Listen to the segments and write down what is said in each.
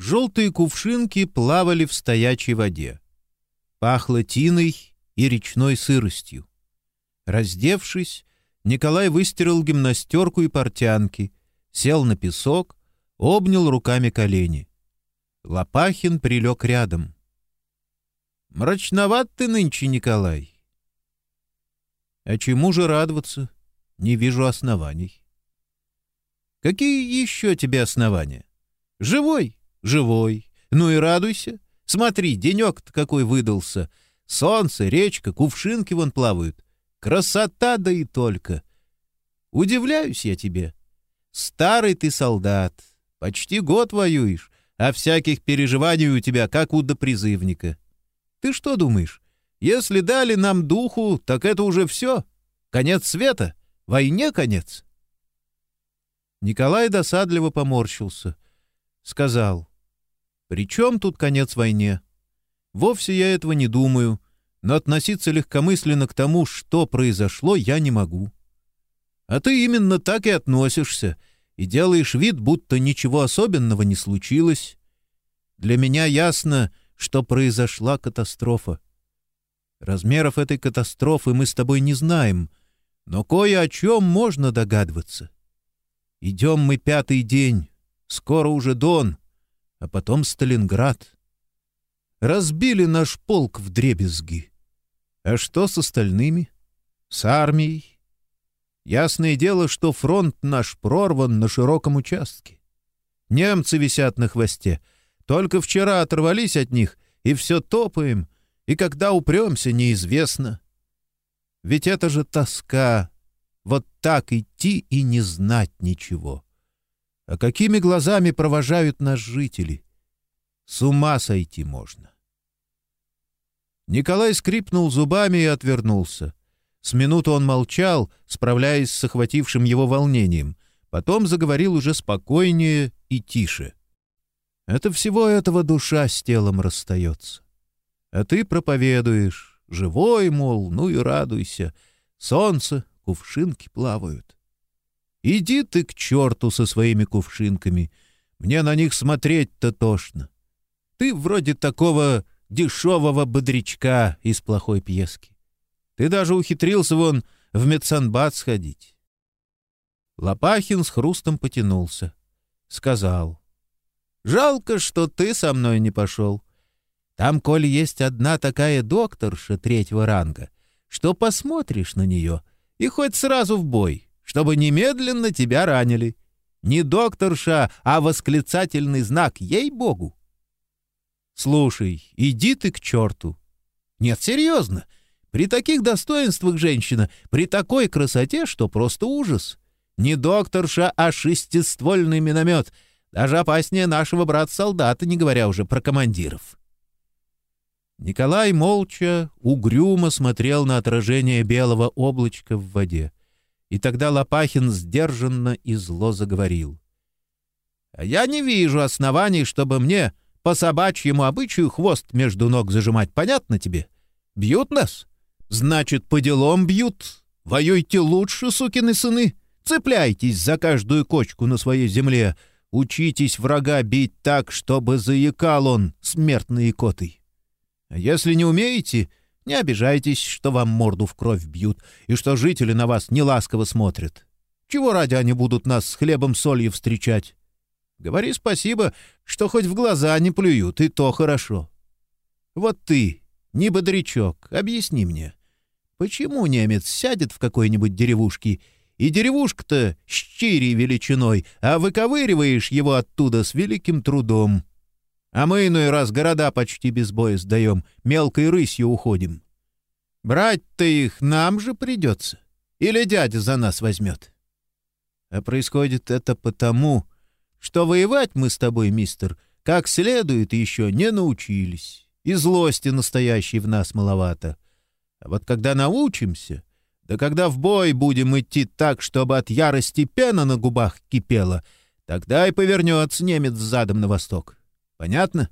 Желтые кувшинки плавали в стоячей воде. Пахло тиной и речной сыростью. Раздевшись, Николай выстирал гимнастерку и портянки, сел на песок, обнял руками колени. Лопахин прилег рядом. «Мрачноват ты нынче, Николай». «А чему же радоваться? Не вижу оснований». «Какие еще тебе основания? Живой? Живой. Ну и радуйся. Смотри, денек-то какой выдался. Солнце, речка, кувшинки вон плавают. Красота да и только. Удивляюсь я тебе. Старый ты солдат, почти год воюешь, а всяких переживаний у тебя, как у допризывника. Ты что думаешь, если дали нам духу, так это уже все? Конец света? Войне конец?» Николай досадливо поморщился. Сказал, «При чем тут конец войне? Вовсе я этого не думаю, но относиться легкомысленно к тому, что произошло, я не могу. А ты именно так и относишься и делаешь вид, будто ничего особенного не случилось. Для меня ясно, что произошла катастрофа. Размеров этой катастрофы мы с тобой не знаем, но кое о чем можно догадываться. Идем мы пятый день, скоро уже Дон, а потом Сталинград. Разбили наш полк в дребезги. А что с остальными? С армией? Ясное дело, что фронт наш прорван на широком участке. Немцы висят на хвосте. Только вчера оторвались от них, и все топаем, и когда упремся, неизвестно. Ведь это же тоска. Вот так идти и не знать ничего. А какими глазами провожают нас жители? С ума сойти можно. Николай скрипнул зубами и отвернулся. С минуту он молчал, справляясь с охватившим его волнением. Потом заговорил уже спокойнее и тише. «Это всего этого душа с телом расстается. А ты проповедуешь, живой, мол, ну и радуйся. Солнце, кувшинки плавают. Иди ты к черту со своими кувшинками. Мне на них смотреть-то тошно. Ты вроде такого дешевого бодрячка из плохой пьески. Ты даже ухитрился вон в медсанбат сходить. Лопахин с хрустом потянулся. Сказал. «Жалко, что ты со мной не пошел. Там, коль есть одна такая докторша третьего ранга, что посмотришь на нее и хоть сразу в бой, чтобы немедленно тебя ранили. Не докторша, а восклицательный знак, ей-богу. Слушай, иди ты к черту. Нет, серьезно, — при таких достоинствах женщина, при такой красоте, что просто ужас. Не докторша, а шестиствольный миномет. Даже опаснее нашего брата-солдата, не говоря уже про командиров. Николай молча, угрюмо смотрел на отражение белого облачка в воде. И тогда Лопахин сдержанно и зло заговорил. «А я не вижу оснований, чтобы мне по собачьему обычаю хвост между ног зажимать. Понятно тебе? Бьют нас? Значит, по делам бьют. Воюйте лучше, сукины сыны. Цепляйтесь за каждую кочку на своей земле. Учитесь врага бить так, чтобы заякал он смертной икотой. А если не умеете, не обижайтесь, что вам морду в кровь бьют и что жители на вас неласково смотрят. Чего ради они будут нас с хлебом-солью встречать? Говори спасибо, что хоть в глаза не плюют, и то хорошо. Вот ты, не бодрячок, объясни мне, Почему немец сядет в какой-нибудь деревушке, и деревушка-то щири величиной, а выковыриваешь его оттуда с великим трудом? А мы иной раз города почти без боя сдаем, мелкой рысью уходим. Брать-то их нам же придется. Или дядя за нас возьмет. А происходит это потому, что воевать мы с тобой, мистер, как следует еще не научились, и злости настоящей в нас маловато. А вот когда научимся, да когда в бой будем идти так, чтобы от ярости пена на губах кипела, тогда и повернется немец задом на восток. Понятно?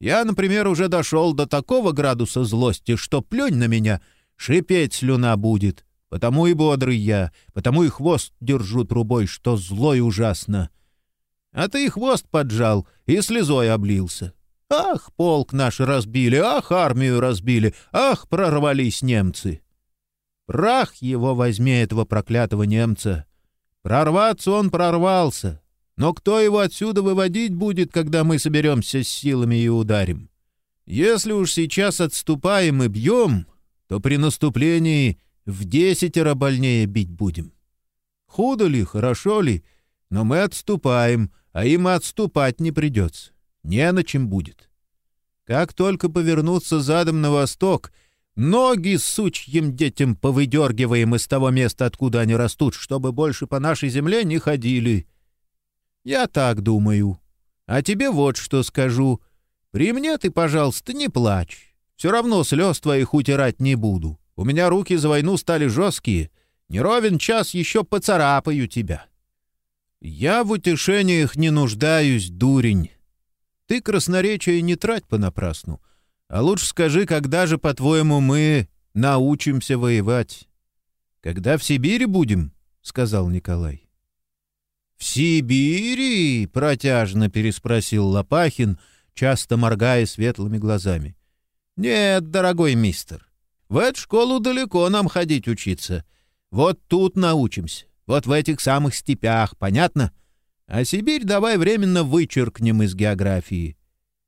Я, например, уже дошел до такого градуса злости, что плюнь на меня, шипеть слюна будет. Потому и бодрый я, потому и хвост держу трубой, что злой ужасно. А ты хвост поджал и слезой облился. Ах, полк наш разбили, ах, армию разбили, ах, прорвались немцы. Прах его возьми, этого проклятого немца. Прорваться он прорвался. Но кто его отсюда выводить будет, когда мы соберемся с силами и ударим? Если уж сейчас отступаем и бьем, то при наступлении в десятеро больнее бить будем. Худо ли, хорошо ли, но мы отступаем, а им отступать не придется. Не на чем будет. Как только повернуться задом на восток, ноги сучьим детям повыдергиваем из того места, откуда они растут, чтобы больше по нашей земле не ходили. Я так думаю. А тебе вот что скажу. При мне ты, пожалуйста, не плачь. Все равно слез твоих утирать не буду. У меня руки за войну стали жесткие. Не ровен час еще поцарапаю тебя. Я в утешениях не нуждаюсь, дурень. Ты красноречие не трать понапрасну. А лучше скажи, когда же, по-твоему, мы научимся воевать? Когда в Сибири будем? — сказал Николай. «В Сибири?» — протяжно переспросил Лопахин, часто моргая светлыми глазами. «Нет, дорогой мистер, в эту школу далеко нам ходить учиться. Вот тут научимся, вот в этих самых степях, понятно? А Сибирь давай временно вычеркнем из географии.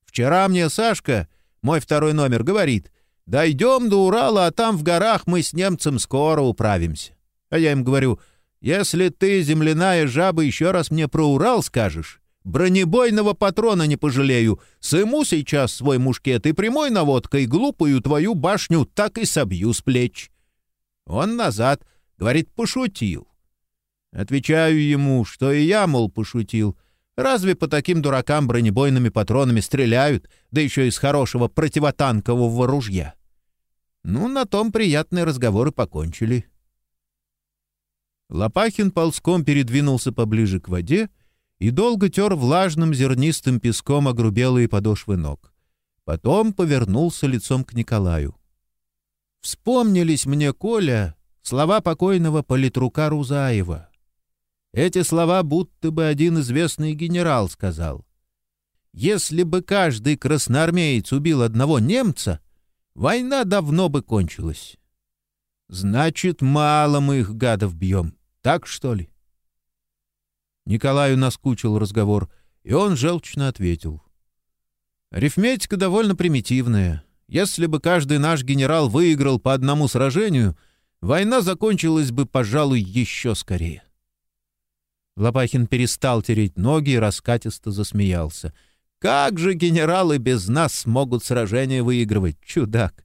Вчера мне Сашка, мой второй номер, говорит, дойдем до Урала, а там в горах мы с немцем скоро управимся. А я им говорю — если ты, земляная жаба, еще раз мне про Урал скажешь, бронебойного патрона не пожалею. Сыму сейчас свой мушкет и прямой наводкой глупую твою башню так и собью с плеч. Он назад, говорит, пошутил. Отвечаю ему, что и я, мол, пошутил. Разве по таким дуракам бронебойными патронами стреляют, да еще из хорошего противотанкового ружья? Ну, на том приятные разговоры покончили. Лопахин ползком передвинулся поближе к воде и долго тер влажным зернистым песком огрубелые подошвы ног. Потом повернулся лицом к Николаю. «Вспомнились мне, Коля, слова покойного политрука Рузаева. Эти слова будто бы один известный генерал сказал. Если бы каждый красноармеец убил одного немца, война давно бы кончилась. Значит, мало мы их гадов бьем. Так, что ли?» Николаю наскучил разговор, и он желчно ответил. «Арифметика довольно примитивная. Если бы каждый наш генерал выиграл по одному сражению, война закончилась бы, пожалуй, еще скорее». Лопахин перестал тереть ноги и раскатисто засмеялся. «Как же генералы без нас смогут сражения выигрывать, чудак!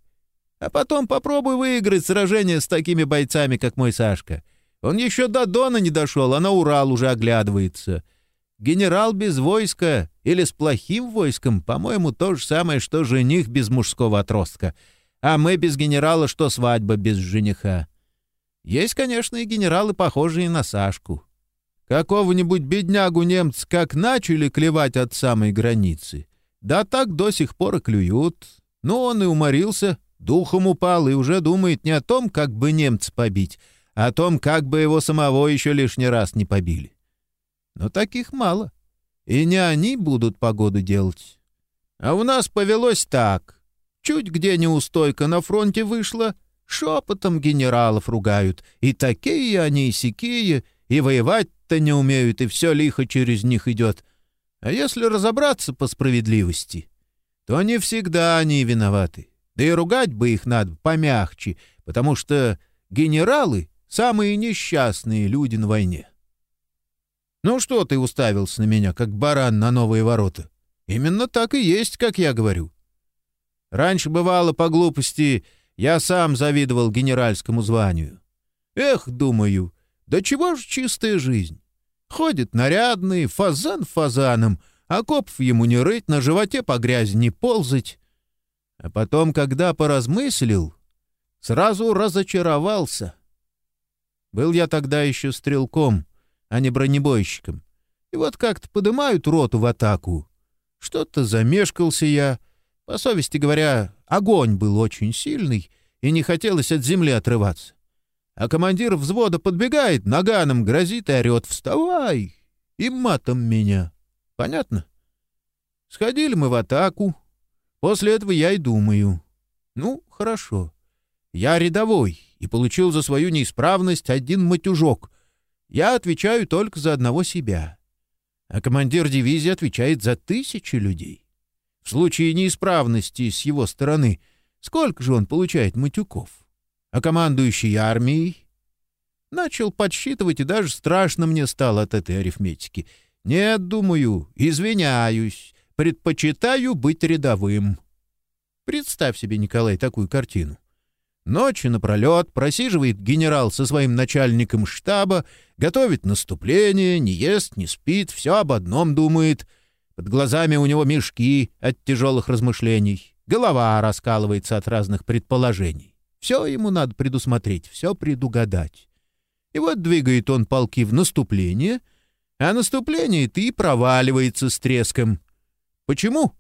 А потом попробуй выиграть сражение с такими бойцами, как мой Сашка. Он еще до Дона не дошел, а на Урал уже оглядывается. Генерал без войска или с плохим войском, по-моему, то же самое, что жених без мужского отростка. А мы без генерала, что свадьба без жениха. Есть, конечно, и генералы, похожие на Сашку. Какого-нибудь беднягу немцы как начали клевать от самой границы. Да так до сих пор и клюют. Но он и уморился, духом упал и уже думает не о том, как бы немца побить, о том, как бы его самого еще лишний раз не побили. Но таких мало. И не они будут погоду делать. А у нас повелось так. Чуть где неустойка на фронте вышла, шепотом генералов ругают. И такие они, и сякие, и воевать-то не умеют, и все лихо через них идет. А если разобраться по справедливости, то не всегда они виноваты. Да и ругать бы их надо помягче, потому что генералы Самые несчастные люди на войне. Ну что ты уставился на меня, как баран на новые ворота? Именно так и есть, как я говорю. Раньше бывало по глупости, я сам завидовал генеральскому званию. Эх, думаю, да чего ж чистая жизнь? Ходит нарядный, фазан фазаном, окопов ему не рыть, на животе по грязи не ползать. А потом, когда поразмыслил, сразу разочаровался — был я тогда еще стрелком, а не бронебойщиком. И вот как-то подымают роту в атаку. Что-то замешкался я. По совести говоря, огонь был очень сильный, и не хотелось от земли отрываться. А командир взвода подбегает, наганом грозит и орет «Вставай!» и матом меня. Понятно? Сходили мы в атаку. После этого я и думаю. Ну, хорошо. Я рядовой и получил за свою неисправность один матюжок. Я отвечаю только за одного себя. А командир дивизии отвечает за тысячи людей. В случае неисправности с его стороны, сколько же он получает матюков? А командующий армией? Начал подсчитывать, и даже страшно мне стало от этой арифметики. Нет, думаю, извиняюсь, предпочитаю быть рядовым. Представь себе, Николай, такую картину. Ночи напролет просиживает генерал со своим начальником штаба, готовит наступление, не ест, не спит, все об одном думает. Под глазами у него мешки от тяжелых размышлений, голова раскалывается от разных предположений. Все ему надо предусмотреть, все предугадать. И вот двигает он полки в наступление, а наступление ты проваливается с треском. Почему?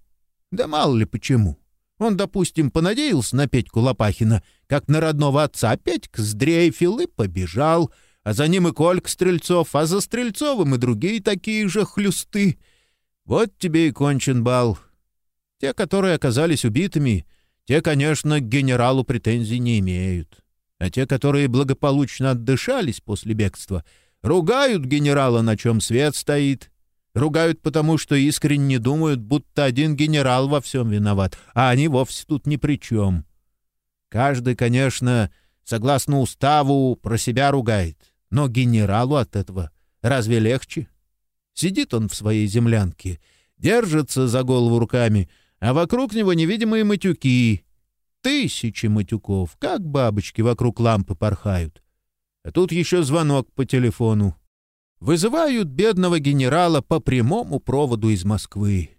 Да мало ли почему. Он, допустим, понадеялся на Петьку Лопахина, как на родного отца. Петька сдрейфил и побежал, а за ним и Колька Стрельцов, а за Стрельцовым и другие такие же хлюсты. Вот тебе и кончен бал. Те, которые оказались убитыми, те, конечно, к генералу претензий не имеют. А те, которые благополучно отдышались после бегства, ругают генерала, на чем свет стоит, Ругают потому, что искренне думают, будто один генерал во всем виноват, а они вовсе тут ни при чем. Каждый, конечно, согласно уставу, про себя ругает, но генералу от этого разве легче? Сидит он в своей землянке, держится за голову руками, а вокруг него невидимые матюки. Тысячи матюков, как бабочки вокруг лампы порхают. А тут еще звонок по телефону. Вызывают бедного генерала по прямому проводу из Москвы.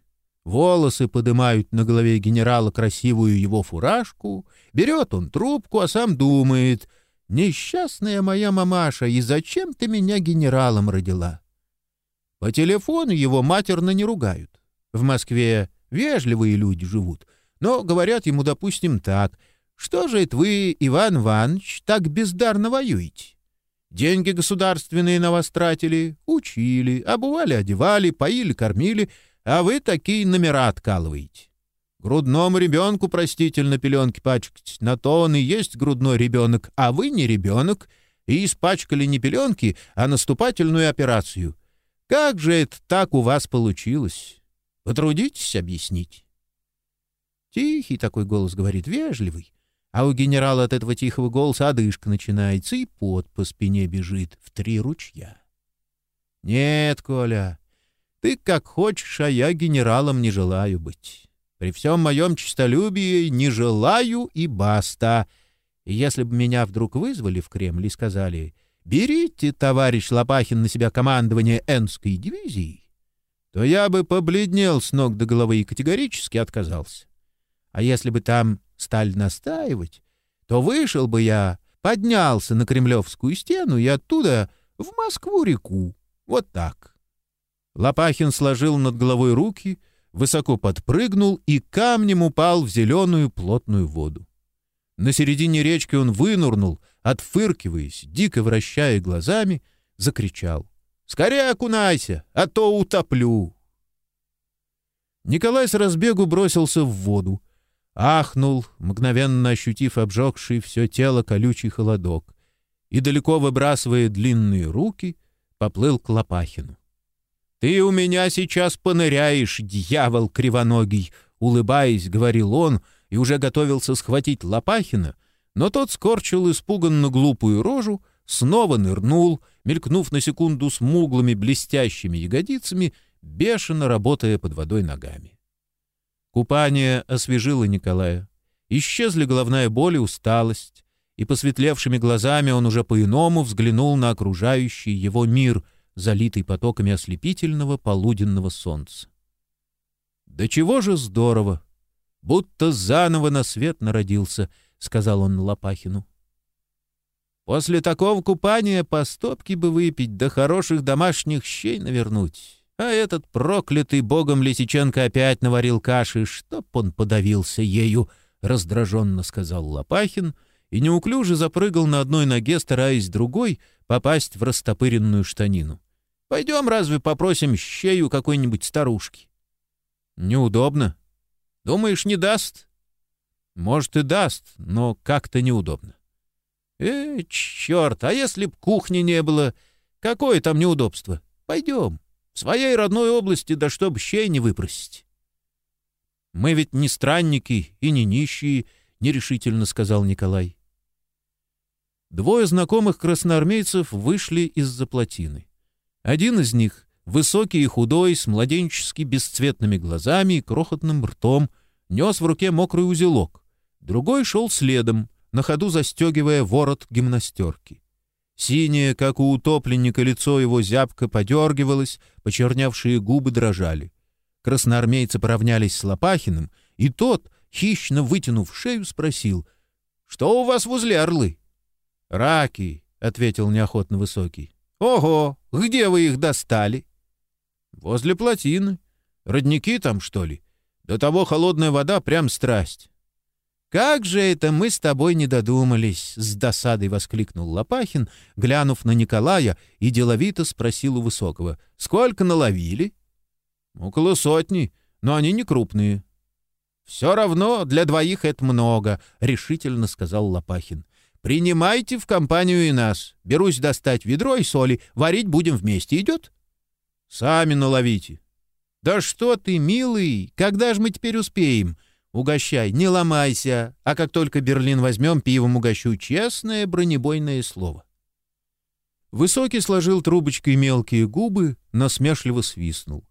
Волосы подымают на голове генерала красивую его фуражку, берет он трубку, а сам думает, «Несчастная моя мамаша, и зачем ты меня генералом родила?» По телефону его матерно не ругают. В Москве вежливые люди живут, но говорят ему, допустим, так, «Что же это вы, Иван Иванович, так бездарно воюете?» Деньги государственные на вас тратили, учили, обували, одевали, поили, кормили, а вы такие номера откалываете. Грудному ребенку простительно пеленки пачкать, на то он и есть грудной ребенок, а вы не ребенок, и испачкали не пеленки, а наступательную операцию. Как же это так у вас получилось? Потрудитесь объяснить. Тихий такой голос говорит, вежливый. А у генерала от этого тихого голоса одышка начинается, и пот по спине бежит в три ручья. «Нет, Коля, ты как хочешь, а я генералом не желаю быть. При всем моем честолюбии не желаю и баста. И если бы меня вдруг вызвали в Кремль и сказали «Берите, товарищ Лопахин, на себя командование Энской дивизии», то я бы побледнел с ног до головы и категорически отказался. А если бы там стали настаивать, то вышел бы я, поднялся на Кремлевскую стену и оттуда в Москву-реку. Вот так. Лопахин сложил над головой руки, высоко подпрыгнул и камнем упал в зеленую плотную воду. На середине речки он вынурнул, отфыркиваясь, дико вращая глазами, закричал. «Скорее окунайся, а то утоплю!» Николай с разбегу бросился в воду, ахнул, мгновенно ощутив обжегший все тело колючий холодок, и, далеко выбрасывая длинные руки, поплыл к Лопахину. «Ты у меня сейчас поныряешь, дьявол кривоногий!» — улыбаясь, говорил он, и уже готовился схватить Лопахина, но тот скорчил испуганно глупую рожу, снова нырнул, мелькнув на секунду смуглыми блестящими ягодицами, бешено работая под водой ногами. Купание освежило Николая. Исчезли головная боль и усталость, и посветлевшими глазами он уже по-иному взглянул на окружающий его мир, залитый потоками ослепительного полуденного солнца. «Да чего же здорово! Будто заново на свет народился», — сказал он Лопахину. «После такого купания по стопке бы выпить, да хороших домашних щей навернуть. А этот проклятый богом Лисиченко опять наварил каши, чтоб он подавился ею, — раздраженно сказал Лопахин и неуклюже запрыгал на одной ноге, стараясь другой попасть в растопыренную штанину. Пойдем разве попросим щею какой-нибудь старушки? Неудобно. Думаешь, не даст? Может, и даст, но как-то неудобно. Э, черт, а если б кухни не было? Какое там неудобство? Пойдем. В своей родной области, да чтоб щей не выпросить. Мы ведь не странники и не нищие, — нерешительно сказал Николай. Двое знакомых красноармейцев вышли из-за плотины. Один из них, высокий и худой, с младенчески бесцветными глазами и крохотным ртом, нес в руке мокрый узелок. Другой шел следом, на ходу застегивая ворот гимнастерки. Синее, как у утопленника, лицо его зябко подергивалось, почернявшие губы дрожали. Красноармейцы поравнялись с Лопахиным, и тот, хищно вытянув шею, спросил, «Что у вас возле орлы?» «Раки», — ответил неохотно Высокий. «Ого! Где вы их достали?» «Возле плотины. Родники там, что ли? До того холодная вода прям страсть». «Как же это мы с тобой не додумались!» — с досадой воскликнул Лопахин, глянув на Николая, и деловито спросил у Высокого. «Сколько наловили?» «Около сотни, но они не крупные». «Все равно для двоих это много», — решительно сказал Лопахин. Принимайте в компанию и нас. Берусь достать ведро и соли. Варить будем вместе. Идет? Сами наловите. Да что ты, милый, когда же мы теперь успеем? Угощай, не ломайся. А как только Берлин возьмем, пивом угощу. Честное бронебойное слово. Высокий сложил трубочкой мелкие губы, насмешливо свистнул.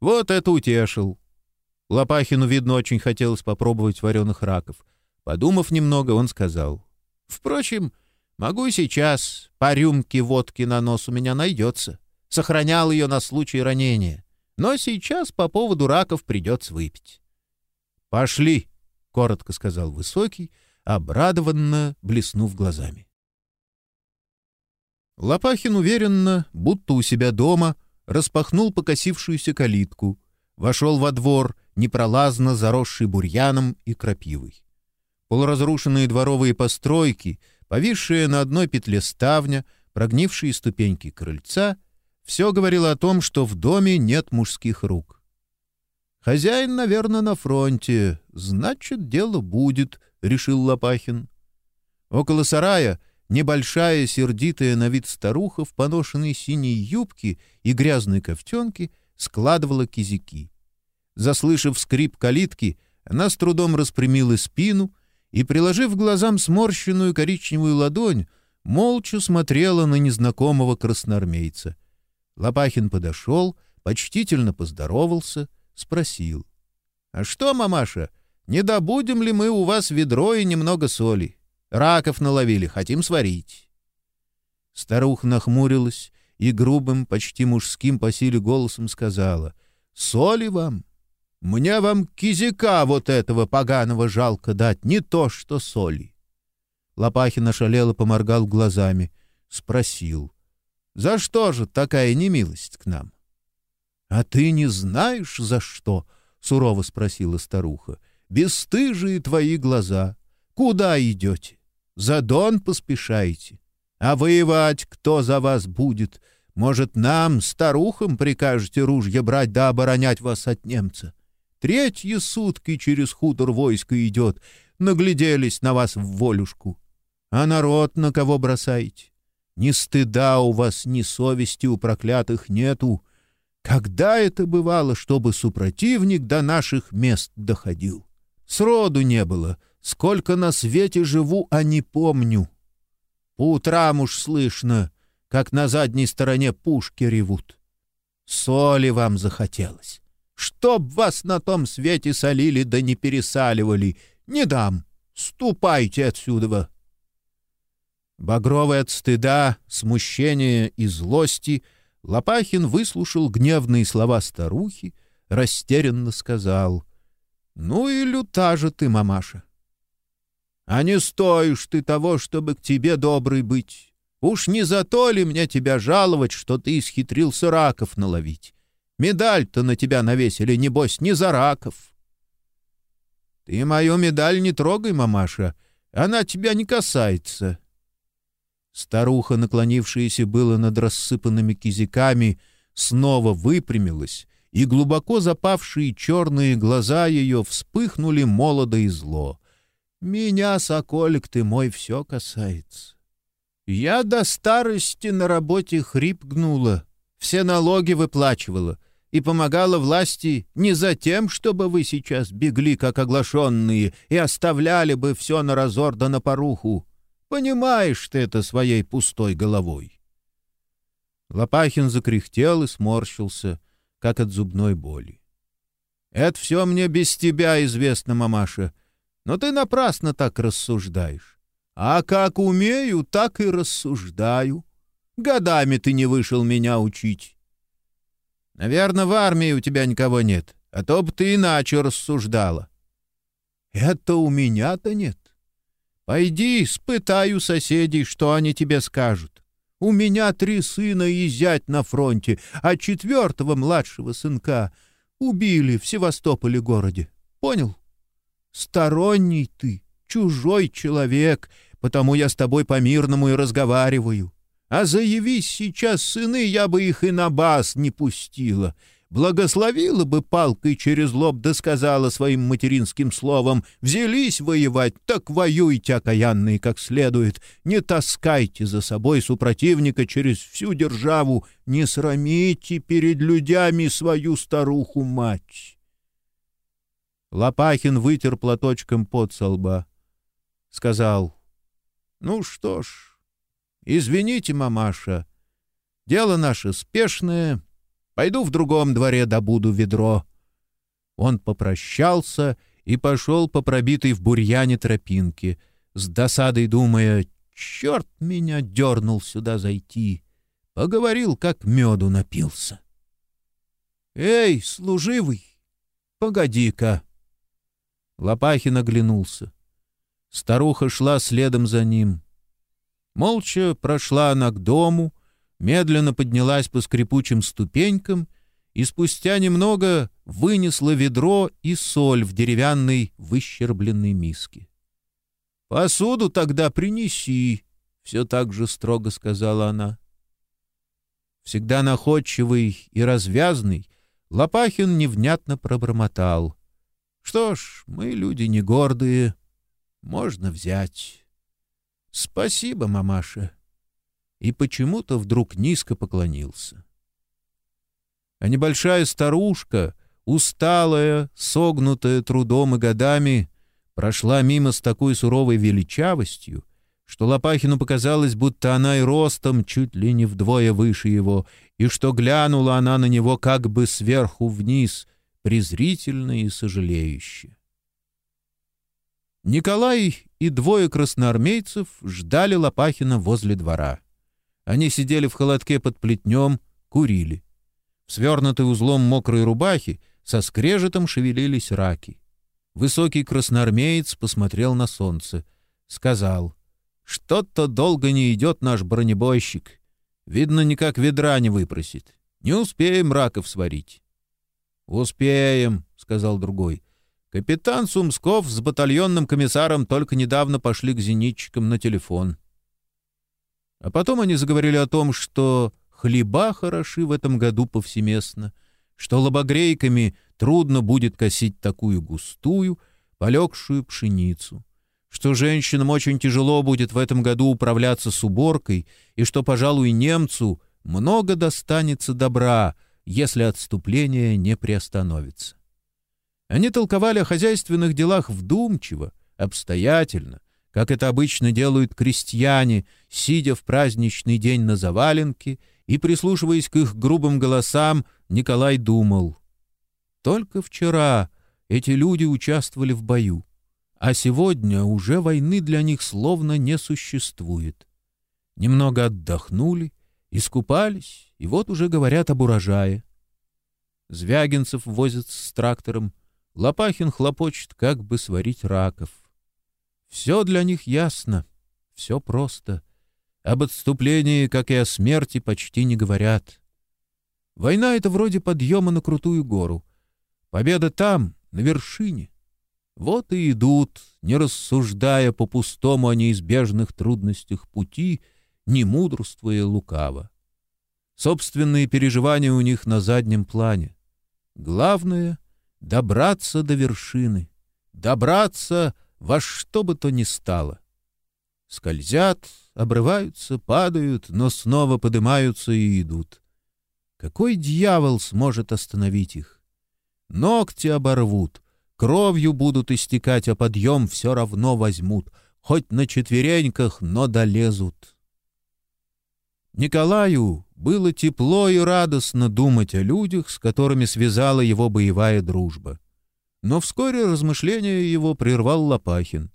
Вот это утешил. Лопахину, видно, очень хотелось попробовать вареных раков. Подумав немного, он сказал — Впрочем, могу сейчас. По рюмке водки на нос у меня найдется. Сохранял ее на случай ранения. Но сейчас по поводу раков придется выпить. «Пошли», — коротко сказал Высокий, обрадованно блеснув глазами. Лопахин уверенно, будто у себя дома, распахнул покосившуюся калитку, вошел во двор, непролазно заросший бурьяном и крапивой полуразрушенные дворовые постройки, повисшие на одной петле ставня, прогнившие ступеньки крыльца — все говорило о том, что в доме нет мужских рук. «Хозяин, наверное, на фронте. Значит, дело будет», — решил Лопахин. Около сарая небольшая, сердитая на вид старуха в поношенной синей юбке и грязной ковтенке складывала кизики. Заслышав скрип калитки, она с трудом распрямила спину — и, приложив глазам сморщенную коричневую ладонь, молча смотрела на незнакомого красноармейца. Лопахин подошел, почтительно поздоровался, спросил. — А что, мамаша, не добудем ли мы у вас ведро и немного соли? Раков наловили, хотим сварить. Старуха нахмурилась и грубым, почти мужским по силе голосом сказала. — Соли вам? Мне вам кизика вот этого поганого жалко дать, не то что соли. Лопахин ошалело поморгал глазами, спросил. — За что же такая немилость к нам? — А ты не знаешь, за что? — сурово спросила старуха. — Бесстыжие твои глаза. Куда идете? За дон поспешаете. А воевать кто за вас будет? Может, нам, старухам, прикажете ружья брать да оборонять вас от немца? Третьи сутки через хутор войско идет. Нагляделись на вас в волюшку. А народ на кого бросаете? Ни стыда у вас, ни совести у проклятых нету. Когда это бывало, чтобы супротивник до наших мест доходил? Сроду не было. Сколько на свете живу, а не помню. По утрам уж слышно, как на задней стороне пушки ревут. Соли вам захотелось. Чтоб вас на том свете солили да не пересаливали. Не дам. Ступайте отсюда. Багровый от стыда, смущения и злости, Лопахин выслушал гневные слова старухи, растерянно сказал. — Ну и люта же ты, мамаша. — А не стоишь ты того, чтобы к тебе добрый быть. Уж не за то ли мне тебя жаловать, что ты исхитрился раков наловить? Медаль-то на тебя навесили, небось, не за раков. — Ты мою медаль не трогай, мамаша, она тебя не касается. Старуха, наклонившаяся было над рассыпанными кизиками, снова выпрямилась, и глубоко запавшие черные глаза ее вспыхнули молодо и зло. «Меня, соколик ты мой, все касается. Я до старости на работе хрип гнула, все налоги выплачивала и помогала власти не за тем, чтобы вы сейчас бегли, как оглашенные, и оставляли бы все на разор да на поруху. Понимаешь ты это своей пустой головой?» Лопахин закряхтел и сморщился, как от зубной боли. «Это все мне без тебя известно, мамаша, но ты напрасно так рассуждаешь. А как умею, так и рассуждаю. Годами ты не вышел меня учить. Наверное, в армии у тебя никого нет, а то бы ты иначе рассуждала. Это у меня-то нет. Пойди, спытаю соседей, что они тебе скажут. У меня три сына и зять на фронте, а четвертого младшего сынка убили в Севастополе городе. Понял? Сторонний ты, чужой человек, потому я с тобой по-мирному и разговариваю. А заявись сейчас сыны, я бы их и на бас не пустила. Благословила бы палкой через лоб, да сказала своим материнским словом, «Взялись воевать, так воюйте, окаянные, как следует. Не таскайте за собой супротивника через всю державу, не срамите перед людьми свою старуху-мать». Лопахин вытер платочком под со лба. Сказал, «Ну что ж, извините, мамаша, дело наше спешное, пойду в другом дворе добуду ведро». Он попрощался и пошел по пробитой в бурьяне тропинке, с досадой думая, «Черт меня дернул сюда зайти!» Поговорил, как меду напился. «Эй, служивый, погоди-ка!» Лопахин оглянулся. Старуха шла следом за ним. Молча прошла она к дому, медленно поднялась по скрипучим ступенькам и спустя немного вынесла ведро и соль в деревянной выщербленной миске. «Посуду тогда принеси», — все так же строго сказала она. Всегда находчивый и развязный, Лопахин невнятно пробормотал. «Что ж, мы люди не гордые, можно взять. Спасибо, мамаша. И почему-то вдруг низко поклонился. А небольшая старушка, усталая, согнутая трудом и годами, прошла мимо с такой суровой величавостью, что Лопахину показалось, будто она и ростом чуть ли не вдвое выше его, и что глянула она на него как бы сверху вниз, презрительно и сожалеюще. Николай и двое красноармейцев ждали Лопахина возле двора. Они сидели в холодке под плетнем, курили. В свернутой узлом мокрой рубахи со скрежетом шевелились раки. Высокий красноармеец посмотрел на солнце. Сказал, «Что-то долго не идет наш бронебойщик. Видно, никак ведра не выпросит. Не успеем раков сварить». «Успеем», — сказал другой. Капитан Сумсков с батальонным комиссаром только недавно пошли к зенитчикам на телефон. А потом они заговорили о том, что хлеба хороши в этом году повсеместно, что лобогрейками трудно будет косить такую густую, полегшую пшеницу, что женщинам очень тяжело будет в этом году управляться с уборкой и что, пожалуй, немцу много достанется добра, если отступление не приостановится. Они толковали о хозяйственных делах вдумчиво, обстоятельно, как это обычно делают крестьяне, сидя в праздничный день на заваленке и прислушиваясь к их грубым голосам, Николай думал. Только вчера эти люди участвовали в бою, а сегодня уже войны для них словно не существует. Немного отдохнули, искупались, и вот уже говорят об урожае. Звягинцев возят с трактором, Лопахин хлопочет, как бы сварить раков. Все для них ясно, все просто. Об отступлении, как и о смерти, почти не говорят. Война — это вроде подъема на крутую гору. Победа там, на вершине. Вот и идут, не рассуждая по-пустому о неизбежных трудностях пути, не мудрствуя лукаво. Собственные переживания у них на заднем плане. Главное — добраться до вершины, добраться во что бы то ни стало. Скользят, обрываются, падают, но снова поднимаются и идут. Какой дьявол сможет остановить их? Ногти оборвут, кровью будут истекать, а подъем все равно возьмут, хоть на четвереньках, но долезут. Николаю было тепло и радостно думать о людях, с которыми связала его боевая дружба. Но вскоре размышления его прервал Лопахин.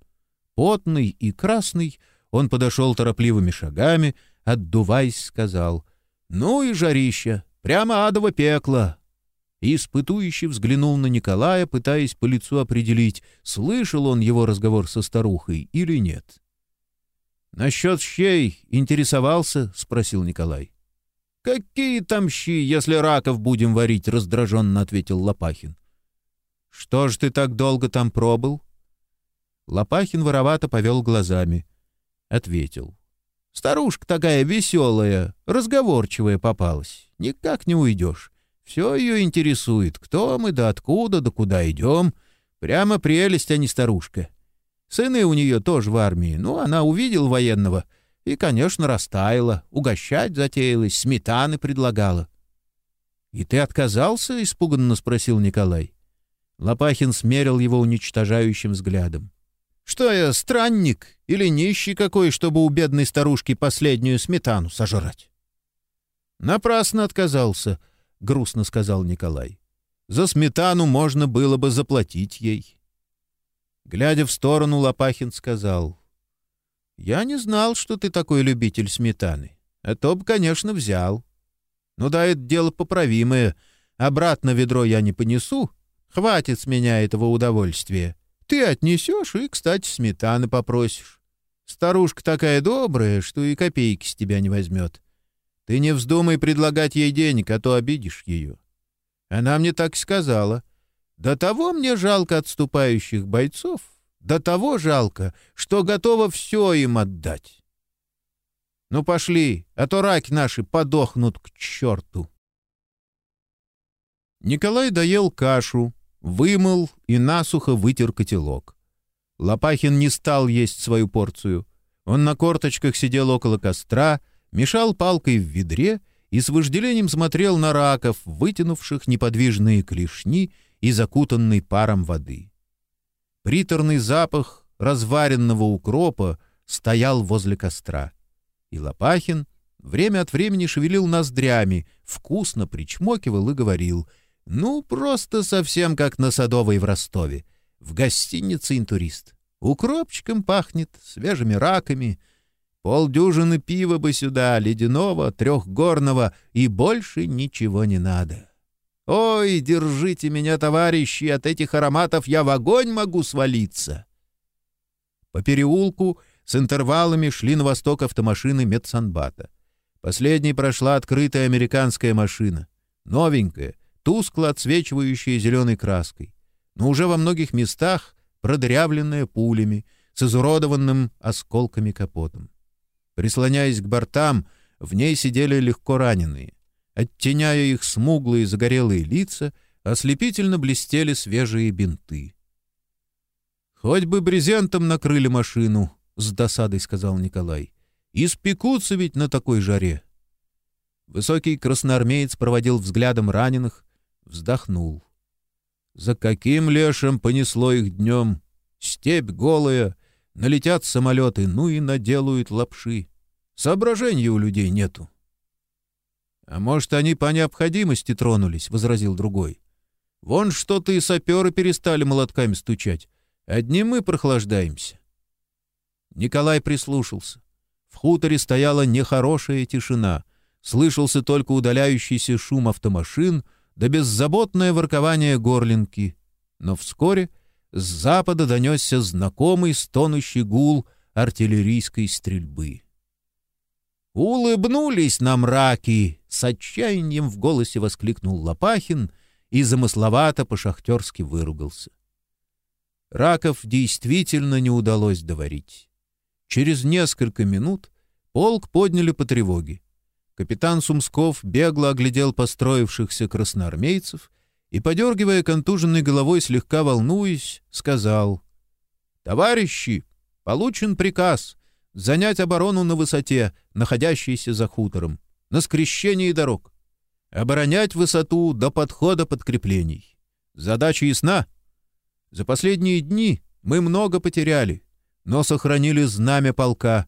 Потный и красный, он подошел торопливыми шагами, отдуваясь, сказал, «Ну и жарища, прямо адово пекло!» И испытующий взглянул на Николая, пытаясь по лицу определить, слышал он его разговор со старухой или нет. «Насчет щей интересовался?» — спросил Николай. «Какие там щи, если раков будем варить?» — раздраженно ответил Лопахин. «Что ж ты так долго там пробыл?» Лопахин воровато повел глазами. Ответил. «Старушка такая веселая, разговорчивая попалась. Никак не уйдешь. Все ее интересует, кто мы, да откуда, да куда идем. Прямо прелесть, а не старушка. Сыны у нее тоже в армии. Ну, она увидела военного и, конечно, растаяла, угощать затеялась, сметаны предлагала. — И ты отказался? — испуганно спросил Николай. Лопахин смерил его уничтожающим взглядом. Что я, странник или нищий какой, чтобы у бедной старушки последнюю сметану сожрать? Напрасно отказался, — грустно сказал Николай. За сметану можно было бы заплатить ей. Глядя в сторону, Лопахин сказал. Я не знал, что ты такой любитель сметаны. А то бы, конечно, взял. Ну да, это дело поправимое. Обратно ведро я не понесу. Хватит с меня этого удовольствия. Ты отнесешь и, кстати, сметаны попросишь. Старушка такая добрая, что и копейки с тебя не возьмет. Ты не вздумай предлагать ей денег, а то обидишь ее. Она мне так сказала. До того мне жалко отступающих бойцов, до того жалко, что готова все им отдать. Ну пошли, а то раки наши подохнут к черту. Николай доел кашу, вымыл и насухо вытер котелок. Лопахин не стал есть свою порцию. Он на корточках сидел около костра, мешал палкой в ведре и с вожделением смотрел на раков, вытянувших неподвижные клешни и закутанный паром воды. Приторный запах разваренного укропа стоял возле костра. И Лопахин время от времени шевелил ноздрями, вкусно причмокивал и говорил — ну, просто совсем как на Садовой в Ростове. В гостинице интурист. Укропчиком пахнет, свежими раками. Полдюжины пива бы сюда, ледяного, трехгорного, и больше ничего не надо. Ой, держите меня, товарищи, от этих ароматов я в огонь могу свалиться. По переулку с интервалами шли на восток автомашины медсанбата. Последней прошла открытая американская машина. Новенькая, тускло отсвечивающая зеленой краской, но уже во многих местах продырявленная пулями, с изуродованным осколками капотом. Прислоняясь к бортам, в ней сидели легко раненые. Оттеняя их смуглые загорелые лица, ослепительно блестели свежие бинты. «Хоть бы брезентом накрыли машину», — с досадой сказал Николай. «Испекутся ведь на такой жаре». Высокий красноармеец проводил взглядом раненых, вздохнул. За каким лешим понесло их днем? Степь голая, налетят самолеты, ну и наделают лапши. Соображений у людей нету. — А может, они по необходимости тронулись, — возразил другой. — Вон что-то и саперы перестали молотками стучать. Одни мы прохлаждаемся. Николай прислушался. В хуторе стояла нехорошая тишина. Слышался только удаляющийся шум автомашин — да беззаботное воркование горлинки. Но вскоре с запада донесся знакомый стонущий гул артиллерийской стрельбы. «Улыбнулись нам раки!» — с отчаянием в голосе воскликнул Лопахин и замысловато по-шахтерски выругался. Раков действительно не удалось доварить. Через несколько минут полк подняли по тревоге. Капитан Сумсков бегло оглядел построившихся красноармейцев и, подергивая контуженной головой, слегка волнуясь, сказал «Товарищи, получен приказ занять оборону на высоте, находящейся за хутором, на скрещении дорог, оборонять высоту до подхода подкреплений. Задача ясна. За последние дни мы много потеряли, но сохранили знамя полка.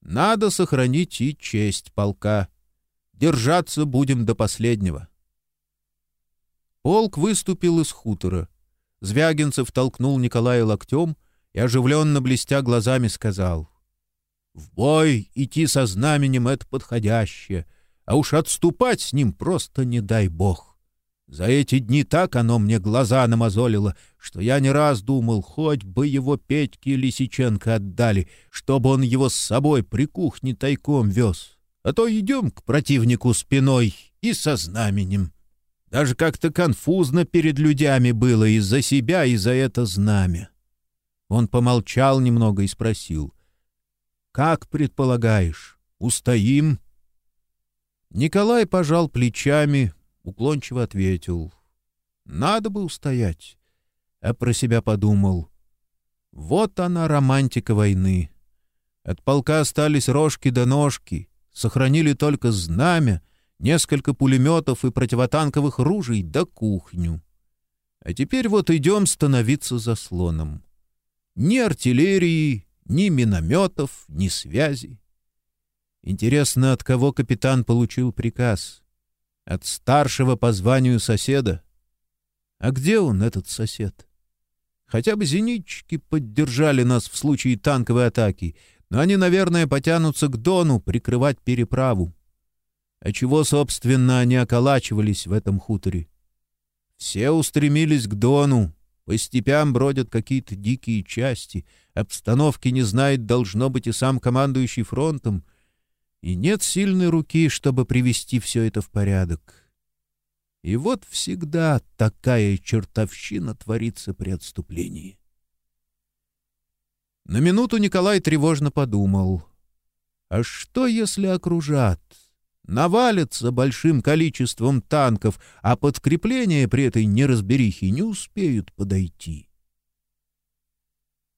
Надо сохранить и честь полка. Держаться будем до последнего. Полк выступил из хутора. Звягинцев толкнул Николая локтем и, оживленно блестя глазами, сказал. — В бой идти со знаменем — это подходящее, а уж отступать с ним просто не дай бог. За эти дни так оно мне глаза намазолило, что я не раз думал, хоть бы его Петьке Лисиченко отдали, чтобы он его с собой при кухне тайком вез а то идем к противнику спиной и со знаменем. Даже как-то конфузно перед людьми было из-за себя и за это знамя. Он помолчал немного и спросил. «Как предполагаешь, устоим?» Николай пожал плечами, уклончиво ответил. «Надо бы устоять». А про себя подумал. «Вот она, романтика войны. От полка остались рожки до ножки» сохранили только знамя, несколько пулеметов и противотанковых ружей да кухню. А теперь вот идем становиться заслоном. Ни артиллерии, ни минометов, ни связи. Интересно, от кого капитан получил приказ? От старшего по званию соседа? А где он, этот сосед? Хотя бы зенитчики поддержали нас в случае танковой атаки — но они, наверное, потянутся к Дону прикрывать переправу. А чего, собственно, они околачивались в этом хуторе? Все устремились к Дону, по степям бродят какие-то дикие части, обстановки не знает, должно быть, и сам командующий фронтом, и нет сильной руки, чтобы привести все это в порядок. И вот всегда такая чертовщина творится при отступлении. На минуту Николай тревожно подумал. А что, если окружат? Навалятся большим количеством танков, а подкрепления при этой неразберихе не успеют подойти.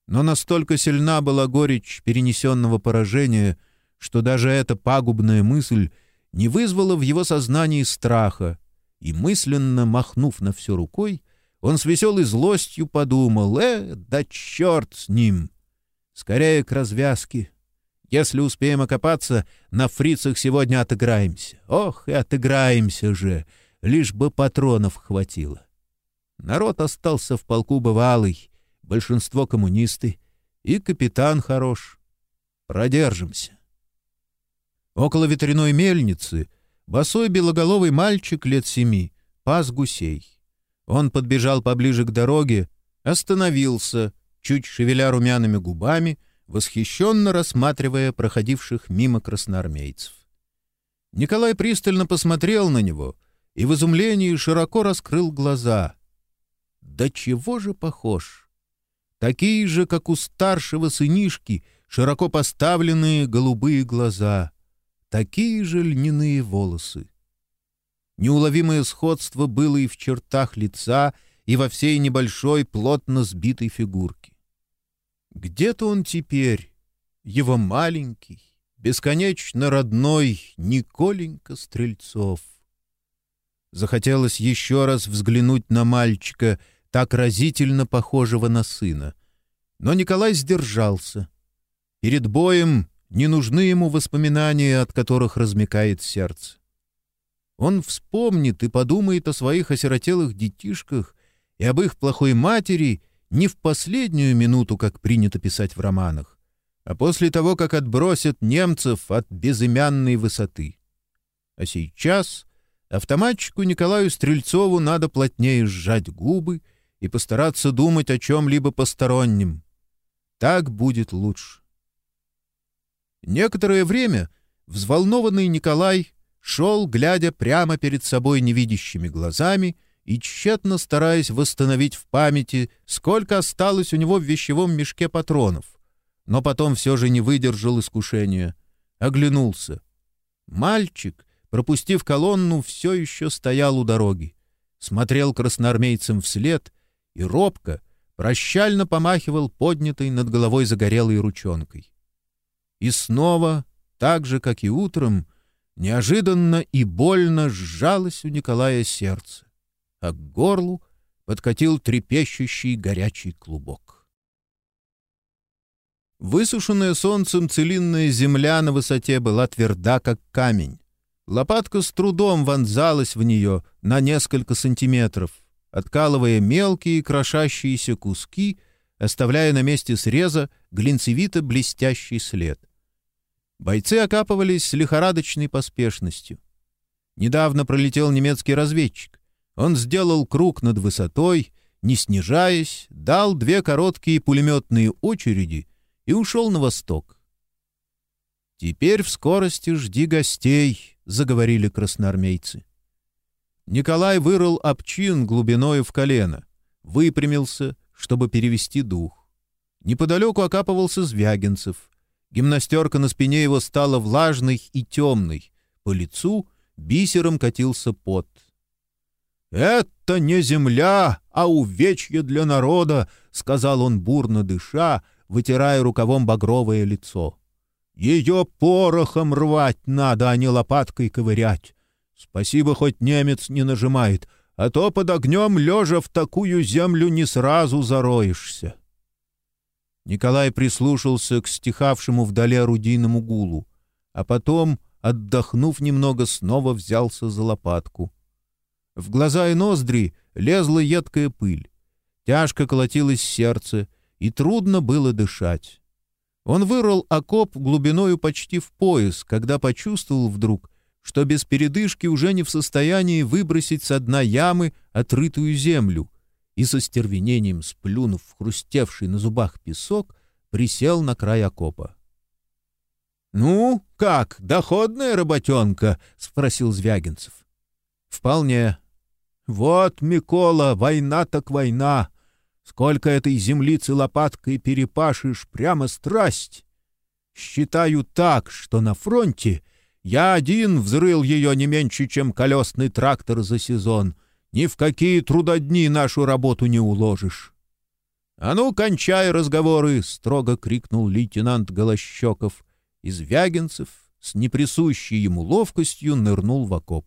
Но настолько сильна была горечь перенесенного поражения, что даже эта пагубная мысль не вызвала в его сознании страха, и, мысленно махнув на все рукой, он с веселой злостью подумал, «Э, да черт с ним!» Скорее к развязке. Если успеем окопаться, на фрицах сегодня отыграемся. Ох, и отыграемся же, лишь бы патронов хватило. Народ остался в полку бывалый, большинство коммунисты, и капитан хорош. Продержимся. Около ветряной мельницы босой белоголовый мальчик лет семи пас гусей. Он подбежал поближе к дороге, остановился, чуть шевеля румяными губами, восхищенно рассматривая проходивших мимо красноармейцев. Николай пристально посмотрел на него и в изумлении широко раскрыл глаза. Да чего же похож? Такие же, как у старшего сынишки, широко поставленные голубые глаза, такие же льняные волосы. Неуловимое сходство было и в чертах лица, и во всей небольшой, плотно сбитой фигурке. Где-то он теперь, его маленький, бесконечно родной Николенька Стрельцов. Захотелось еще раз взглянуть на мальчика, так разительно похожего на сына. Но Николай сдержался. Перед боем не нужны ему воспоминания, от которых размекает сердце. Он вспомнит и подумает о своих осиротелых детишках, и об их плохой матери не в последнюю минуту, как принято писать в романах, а после того, как отбросят немцев от безымянной высоты. А сейчас автоматчику Николаю Стрельцову надо плотнее сжать губы и постараться думать о чем-либо постороннем. Так будет лучше. Некоторое время взволнованный Николай шел, глядя прямо перед собой невидящими глазами, и тщетно стараясь восстановить в памяти, сколько осталось у него в вещевом мешке патронов. Но потом все же не выдержал искушения. Оглянулся. Мальчик, пропустив колонну, все еще стоял у дороги, смотрел красноармейцам вслед и робко, прощально помахивал поднятой над головой загорелой ручонкой. И снова, так же, как и утром, неожиданно и больно сжалось у Николая сердце, а к горлу подкатил трепещущий горячий клубок. Высушенная солнцем целинная земля на высоте была тверда, как камень. Лопатка с трудом вонзалась в нее на несколько сантиметров, откалывая мелкие крошащиеся куски, оставляя на месте среза глинцевито-блестящий след. Бойцы окапывались с лихорадочной поспешностью. Недавно пролетел немецкий разведчик. Он сделал круг над высотой, не снижаясь, дал две короткие пулеметные очереди и ушел на восток. «Теперь в скорости жди гостей», — заговорили красноармейцы. Николай вырыл обчин глубиною в колено, выпрямился, чтобы перевести дух. Неподалеку окапывался Звягинцев. Гимнастерка на спине его стала влажной и темной. По лицу бисером катился пот. «Это не земля, а увечье для народа», — сказал он, бурно дыша, вытирая рукавом багровое лицо. «Ее порохом рвать надо, а не лопаткой ковырять. Спасибо, хоть немец не нажимает, а то под огнем, лежа в такую землю, не сразу зароешься. Николай прислушался к стихавшему вдали орудийному гулу, а потом, отдохнув немного, снова взялся за лопатку. В глаза и ноздри лезла едкая пыль. Тяжко колотилось сердце, и трудно было дышать. Он вырыл окоп глубиною почти в пояс, когда почувствовал вдруг, что без передышки уже не в состоянии выбросить с дна ямы отрытую землю, и со стервенением сплюнув в хрустевший на зубах песок, присел на край окопа. — Ну, как, доходная работенка? — спросил Звягинцев. — Вполне. — Вот, Микола, война так война. Сколько этой землицы лопаткой перепашешь, прямо страсть. Считаю так, что на фронте я один взрыл ее не меньше, чем колесный трактор за сезон. Ни в какие трудодни нашу работу не уложишь. — А ну, кончай разговоры! — строго крикнул лейтенант Голощеков. Из Вягинцев с неприсущей ему ловкостью нырнул в окоп.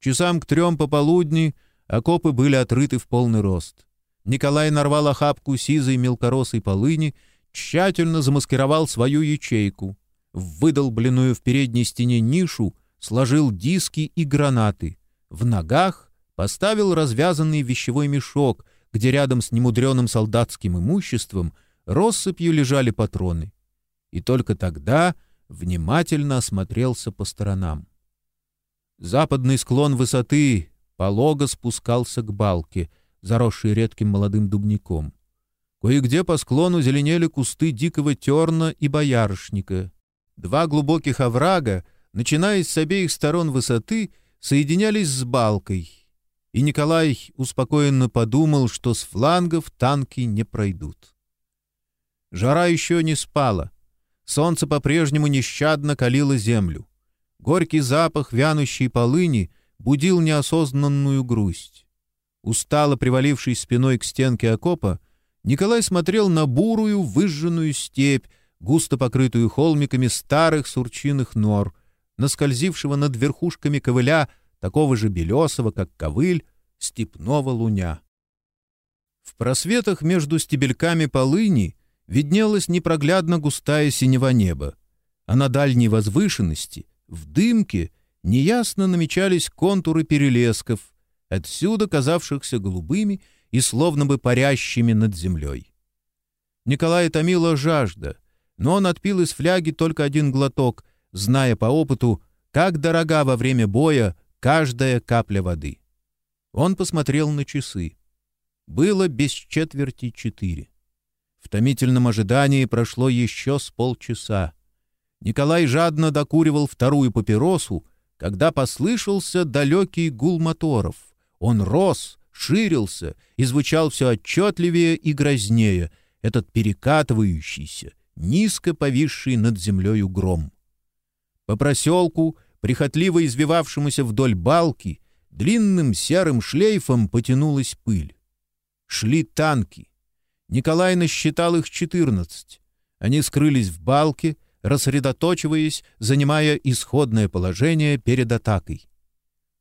Часам к трем пополудни окопы были отрыты в полный рост. Николай нарвал охапку сизой мелкоросой полыни, тщательно замаскировал свою ячейку — в выдолбленную в передней стене нишу сложил диски и гранаты. В ногах поставил развязанный вещевой мешок, где рядом с немудреным солдатским имуществом россыпью лежали патроны. И только тогда внимательно осмотрелся по сторонам. Западный склон высоты полого спускался к балке, заросшей редким молодым дубником. Кое-где по склону зеленели кусты дикого терна и боярышника. Два глубоких оврага, начиная с обеих сторон высоты, соединялись с балкой, и Николай успокоенно подумал, что с флангов танки не пройдут. Жара еще не спала. Солнце по-прежнему нещадно калило землю. Горький запах вянущей полыни будил неосознанную грусть. Устало привалившись спиной к стенке окопа, Николай смотрел на бурую выжженную степь, густо покрытую холмиками старых сурчиных нор, наскользившего над верхушками ковыля, такого же белесого, как ковыль, степного луня. В просветах между стебельками полыни виднелась непроглядно густая синева неба, а на дальней возвышенности, в дымке, неясно намечались контуры перелесков, отсюда казавшихся голубыми и словно бы парящими над землей. Николая томила жажда — но он отпил из фляги только один глоток, зная по опыту, как дорога во время боя каждая капля воды. Он посмотрел на часы. Было без четверти четыре. В томительном ожидании прошло еще с полчаса. Николай жадно докуривал вторую папиросу, когда послышался далекий гул моторов. Он рос, ширился и звучал все отчетливее и грознее, этот перекатывающийся, низко повисший над землею гром. По проселку, прихотливо извивавшемуся вдоль балки, длинным серым шлейфом потянулась пыль. Шли танки. Николай насчитал их четырнадцать. Они скрылись в балке, рассредоточиваясь, занимая исходное положение перед атакой.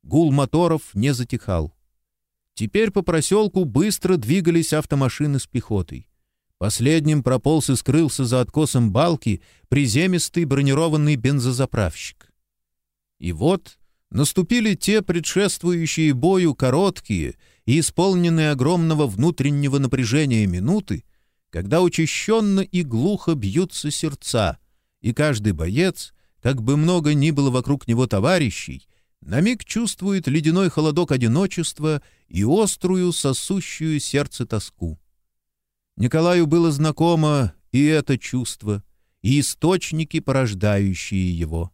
Гул моторов не затихал. Теперь по проселку быстро двигались автомашины с пехотой. Последним прополз и скрылся за откосом балки приземистый бронированный бензозаправщик. И вот наступили те предшествующие бою короткие и исполненные огромного внутреннего напряжения минуты, когда учащенно и глухо бьются сердца, и каждый боец, как бы много ни было вокруг него товарищей, на миг чувствует ледяной холодок одиночества и острую, сосущую сердце тоску. Николаю было знакомо и это чувство, и источники, порождающие его.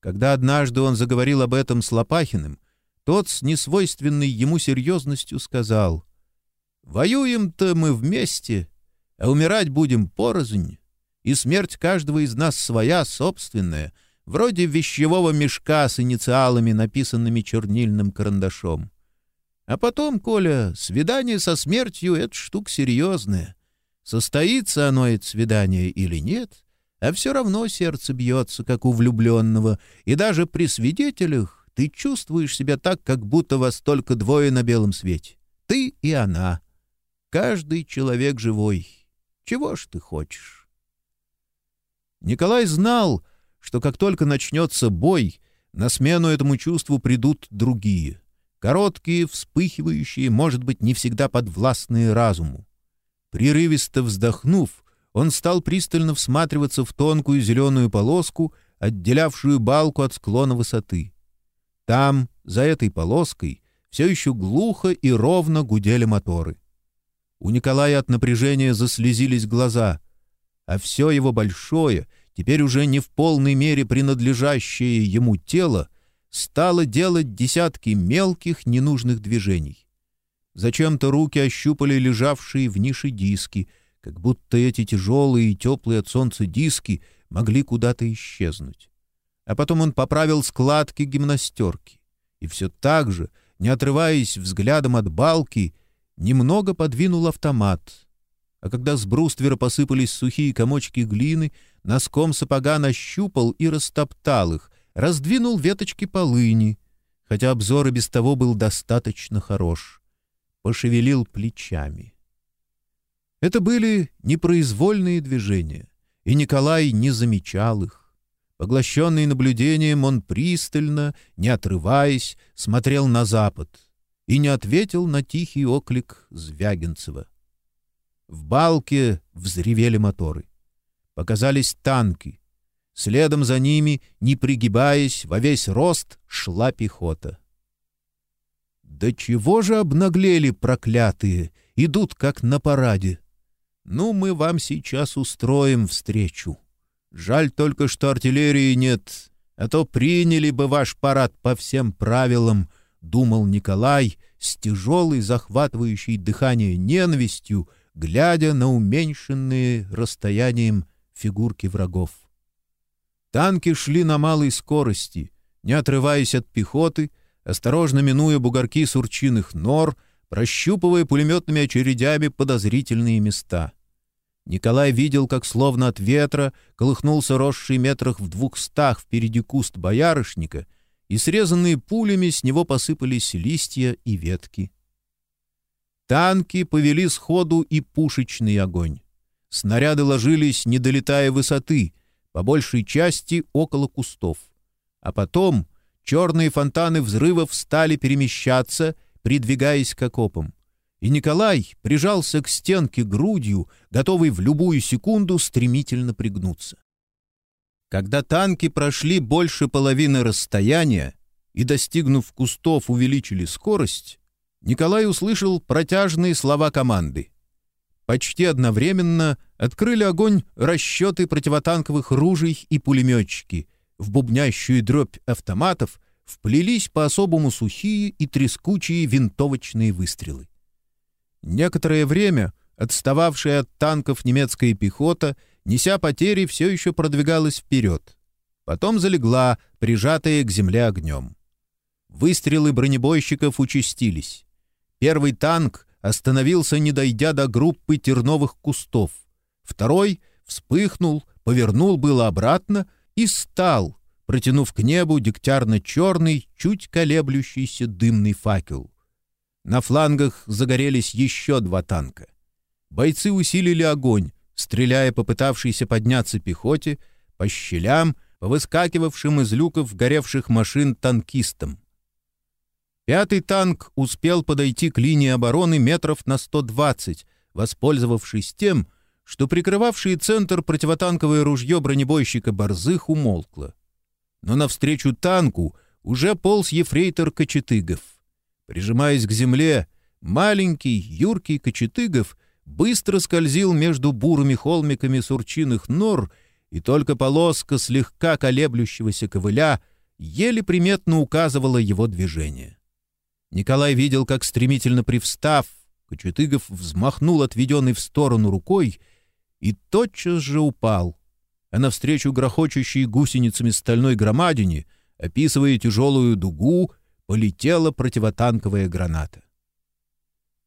Когда однажды он заговорил об этом с Лопахиным, тот с несвойственной ему серьезностью сказал, «Воюем-то мы вместе, а умирать будем порознь, и смерть каждого из нас своя, собственная, вроде вещевого мешка с инициалами, написанными чернильным карандашом. А потом, Коля, свидание со смертью — это штука серьезная. Состоится оно, это свидание, или нет, а все равно сердце бьется, как у влюбленного, и даже при свидетелях ты чувствуешь себя так, как будто вас только двое на белом свете. Ты и она. Каждый человек живой. Чего ж ты хочешь? Николай знал, что как только начнется бой, на смену этому чувству придут другие — Короткие, вспыхивающие, может быть, не всегда подвластные разуму. Прерывисто вздохнув, он стал пристально всматриваться в тонкую зеленую полоску, отделявшую балку от склона высоты. Там, за этой полоской, все еще глухо и ровно гудели моторы. У Николая от напряжения заслезились глаза, а все его большое, теперь уже не в полной мере принадлежащее ему тело, стала делать десятки мелких ненужных движений. Зачем-то руки ощупали лежавшие в нише диски, как будто эти тяжелые и теплые от солнца диски могли куда-то исчезнуть. А потом он поправил складки гимнастерки и все так же, не отрываясь взглядом от балки, немного подвинул автомат. А когда с бруствера посыпались сухие комочки глины, носком сапога нащупал и растоптал их, раздвинул веточки полыни, хотя обзор и без того был достаточно хорош. Пошевелил плечами. Это были непроизвольные движения, и Николай не замечал их. Поглощенный наблюдением, он пристально, не отрываясь, смотрел на запад и не ответил на тихий оклик Звягинцева. В балке взревели моторы. Показались танки, Следом за ними, не пригибаясь, во весь рост шла пехота. Да чего же обнаглели проклятые, идут как на параде. Ну, мы вам сейчас устроим встречу. Жаль только, что артиллерии нет, а то приняли бы ваш парад по всем правилам, — думал Николай с тяжелой, захватывающей дыхание ненавистью, глядя на уменьшенные расстоянием фигурки врагов. Танки шли на малой скорости, не отрываясь от пехоты, осторожно минуя бугорки сурчиных нор, прощупывая пулеметными очередями подозрительные места. Николай видел, как словно от ветра колыхнулся росший метрах в двухстах впереди куст боярышника, и срезанные пулями с него посыпались листья и ветки. Танки повели сходу и пушечный огонь. Снаряды ложились, не долетая высоты, по большей части около кустов. А потом черные фонтаны взрывов стали перемещаться, придвигаясь к окопам. И Николай прижался к стенке грудью, готовый в любую секунду стремительно пригнуться. Когда танки прошли больше половины расстояния и, достигнув кустов, увеличили скорость, Николай услышал протяжные слова команды. Почти одновременно открыли огонь расчеты противотанковых ружей и пулеметчики. В бубнящую дробь автоматов вплелись по-особому сухие и трескучие винтовочные выстрелы. Некоторое время отстававшая от танков немецкая пехота, неся потери, все еще продвигалась вперед. потом залегла, прижатая к земле огнем. Выстрелы бронебойщиков участились. Первый танк остановился, не дойдя до группы терновых кустов. Второй вспыхнул, повернул было обратно и стал, протянув к небу дегтярно-черный, чуть колеблющийся дымный факел. На флангах загорелись еще два танка. Бойцы усилили огонь, стреляя по пытавшейся подняться пехоте, по щелям, по выскакивавшим из люков горевших машин танкистам. Пятый танк успел подойти к линии обороны метров на 120, воспользовавшись тем, что прикрывавшее центр противотанковое ружье бронебойщика Борзых умолкло. Но навстречу танку уже полз ефрейтор Кочетыгов. Прижимаясь к земле, маленький, юркий Кочетыгов быстро скользил между бурыми холмиками сурчиных нор, и только полоска слегка колеблющегося ковыля еле приметно указывала его движение. Николай видел, как стремительно привстав, Кочетыгов взмахнул отведенной в сторону рукой и тотчас же упал, а навстречу грохочущей гусеницами стальной громадине, описывая тяжелую дугу, полетела противотанковая граната.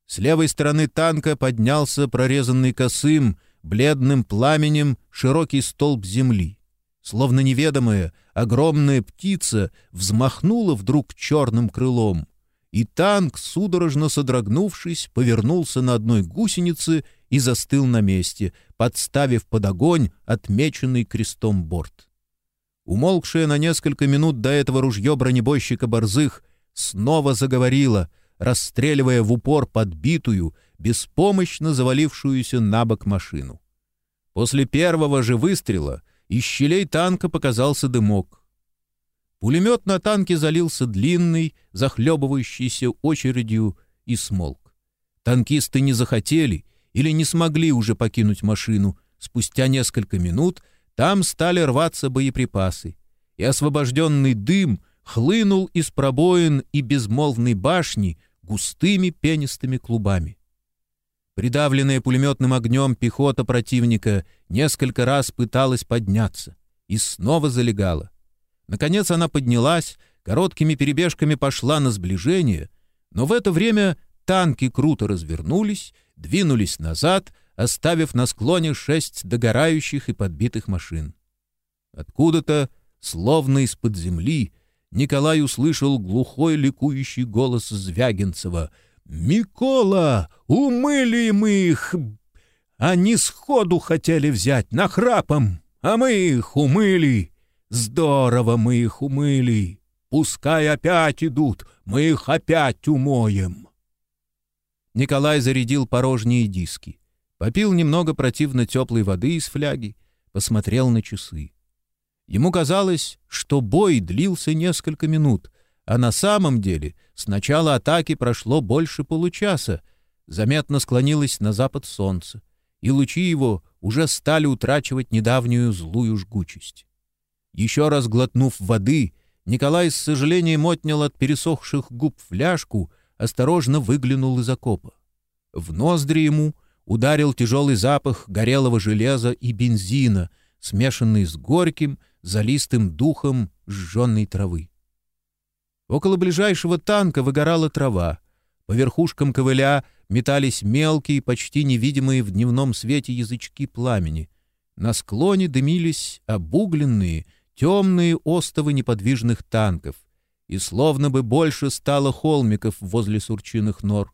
С левой стороны танка поднялся прорезанный косым, бледным пламенем широкий столб земли. Словно неведомая, огромная птица взмахнула вдруг черным крылом, и танк, судорожно содрогнувшись, повернулся на одной гусенице и застыл на месте, подставив под огонь отмеченный крестом борт. Умолкшее на несколько минут до этого ружье бронебойщика Борзых снова заговорило, расстреливая в упор подбитую, беспомощно завалившуюся на бок машину. После первого же выстрела из щелей танка показался дымок. Пулемет на танке залился длинной, захлебывающейся очередью и смолк. Танкисты не захотели или не смогли уже покинуть машину. Спустя несколько минут там стали рваться боеприпасы, и освобожденный дым хлынул из пробоин и безмолвной башни густыми пенистыми клубами. Придавленная пулеметным огнем пехота противника несколько раз пыталась подняться и снова залегала. Наконец она поднялась, короткими перебежками пошла на сближение, но в это время танки круто развернулись, двинулись назад, оставив на склоне шесть догорающих и подбитых машин. Откуда-то, словно из-под земли, Николай услышал глухой ликующий голос Звягинцева. «Микола, умыли мы их! Они сходу хотели взять, нахрапом, а мы их умыли!» Здорово мы их умыли. Пускай опять идут, мы их опять умоем. Николай зарядил порожние диски. Попил немного противно теплой воды из фляги, посмотрел на часы. Ему казалось, что бой длился несколько минут, а на самом деле с начала атаки прошло больше получаса. Заметно склонилось на запад солнце, и лучи его уже стали утрачивать недавнюю злую жгучесть. Еще раз глотнув воды, Николай с сожалением отнял от пересохших губ фляжку, осторожно выглянул из окопа. В ноздри ему ударил тяжелый запах горелого железа и бензина, смешанный с горьким, залистым духом сжженной травы. Около ближайшего танка выгорала трава. По верхушкам ковыля метались мелкие, почти невидимые в дневном свете язычки пламени. На склоне дымились обугленные, темные остовы неподвижных танков, и словно бы больше стало холмиков возле сурчиных нор.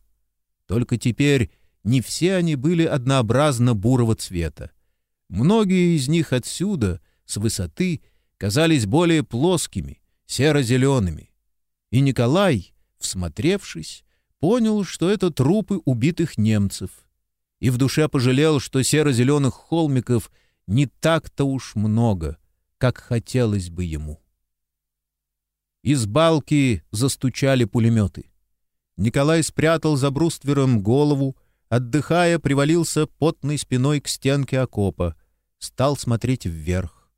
Только теперь не все они были однообразно бурого цвета. Многие из них отсюда, с высоты, казались более плоскими, серо-зелеными. И Николай, всмотревшись, понял, что это трупы убитых немцев, и в душе пожалел, что серо-зеленых холмиков не так-то уж много — как хотелось бы ему. Из балки застучали пулеметы. Николай спрятал за бруствером голову, отдыхая, привалился потной спиной к стенке окопа, стал смотреть вверх.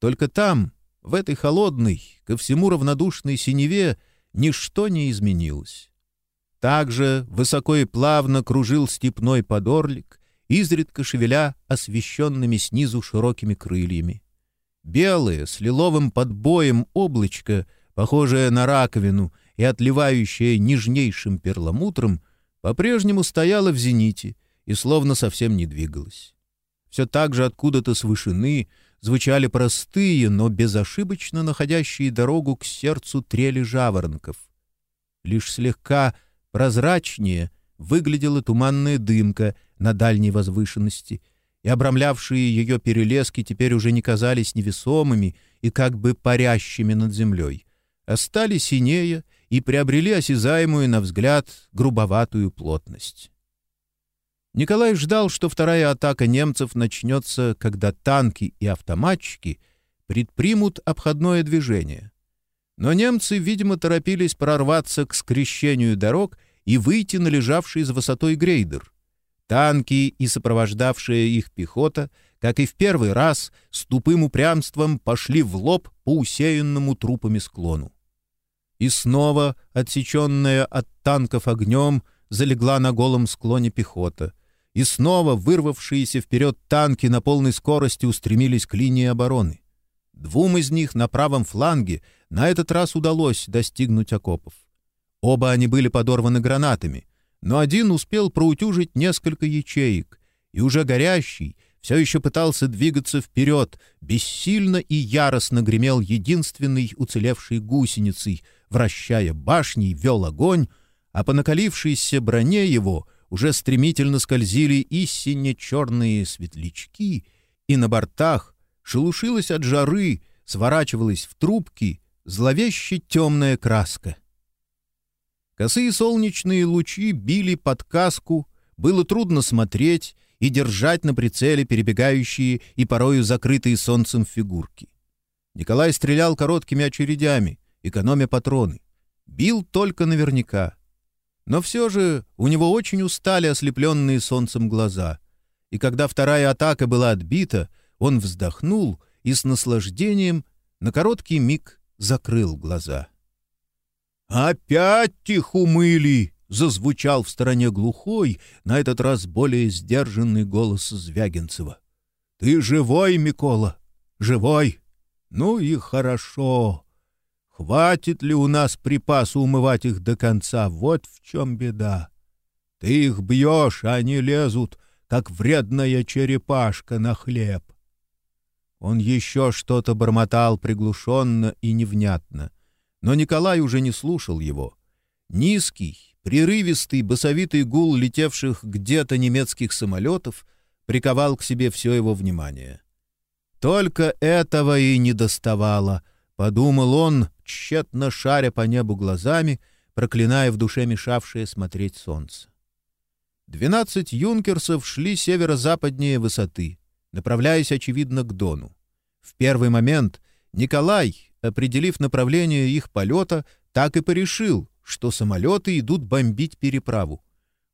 Только там, в этой холодной, ко всему равнодушной синеве, ничто не изменилось. Также высоко и плавно кружил степной подорлик, изредка шевеля освещенными снизу широкими крыльями. Белое, с лиловым подбоем облачко, похожее на раковину и отливающее нежнейшим перламутром, по-прежнему стояло в зените и словно совсем не двигалось. Все так же откуда-то с вышины звучали простые, но безошибочно находящие дорогу к сердцу трели жаворонков. Лишь слегка прозрачнее выглядела туманная дымка на дальней возвышенности, и обрамлявшие ее перелески теперь уже не казались невесомыми и как бы парящими над землей, а стали синее и приобрели осязаемую, на взгляд, грубоватую плотность. Николай ждал, что вторая атака немцев начнется, когда танки и автоматчики предпримут обходное движение. Но немцы, видимо, торопились прорваться к скрещению дорог и выйти на лежавший с высотой грейдер. Танки и сопровождавшая их пехота, как и в первый раз, с тупым упрямством пошли в лоб по усеянному трупами склону. И снова, отсеченная от танков огнем, залегла на голом склоне пехота — и снова вырвавшиеся вперед танки на полной скорости устремились к линии обороны. Двум из них на правом фланге на этот раз удалось достигнуть окопов. Оба они были подорваны гранатами, но один успел проутюжить несколько ячеек, и уже горящий все еще пытался двигаться вперед, бессильно и яростно гремел единственный уцелевшей гусеницей, вращая башней, вел огонь, а по накалившейся броне его — уже стремительно скользили и сине-черные светлячки, и на бортах шелушилась от жары, сворачивалась в трубки зловеще темная краска. Косые солнечные лучи били под каску, было трудно смотреть и держать на прицеле перебегающие и порою закрытые солнцем фигурки. Николай стрелял короткими очередями, экономя патроны. Бил только наверняка. Но все же у него очень устали ослепленные солнцем глаза. И когда вторая атака была отбита, он вздохнул и с наслаждением на короткий миг закрыл глаза. «Опять их умыли!» — зазвучал в стороне глухой, на этот раз более сдержанный голос Звягинцева. «Ты живой, Микола? Живой? Ну и хорошо. Хватит ли у нас припасу умывать их до конца? Вот в чем беда. Ты их бьешь, а они лезут, как вредная черепашка на хлеб. Он еще что-то бормотал приглушенно и невнятно, но Николай уже не слушал его. Низкий, прерывистый, басовитый гул летевших где-то немецких самолетов приковал к себе все его внимание. Только этого и не доставало —— подумал он, тщетно шаря по небу глазами, проклиная в душе мешавшее смотреть солнце. Двенадцать юнкерсов шли северо-западнее высоты, направляясь, очевидно, к Дону. В первый момент Николай, определив направление их полета, так и порешил, что самолеты идут бомбить переправу.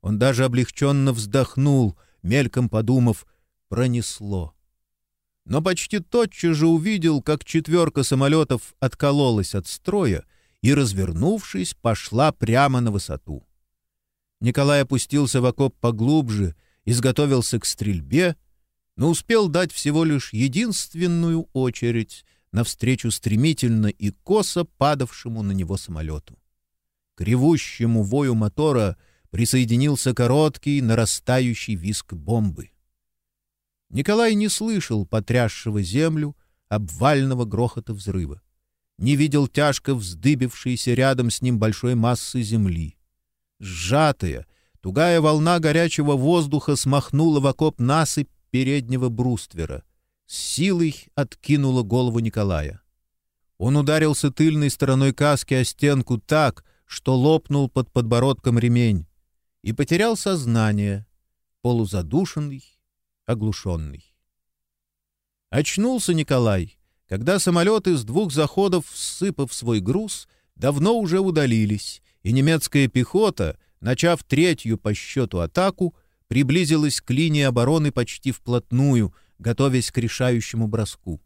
Он даже облегченно вздохнул, мельком подумав, пронесло но почти тотчас же увидел, как четверка самолетов откололась от строя и, развернувшись, пошла прямо на высоту. Николай опустился в окоп поглубже, изготовился к стрельбе, но успел дать всего лишь единственную очередь навстречу стремительно и косо падавшему на него самолету. К ревущему вою мотора присоединился короткий нарастающий виск бомбы. Николай не слышал потрясшего землю, обвального грохота взрыва. Не видел тяжко вздыбившейся рядом с ним большой массы земли. Сжатая, тугая волна горячего воздуха смахнула в окоп насыпь переднего бруствера. С силой откинула голову Николая. Он ударился тыльной стороной каски о стенку так, что лопнул под подбородком ремень, и потерял сознание, полузадушенный, оглушенный. Очнулся Николай, когда самолеты с двух заходов, всыпав свой груз, давно уже удалились, и немецкая пехота, начав третью по счету атаку, приблизилась к линии обороны почти вплотную, готовясь к решающему броску.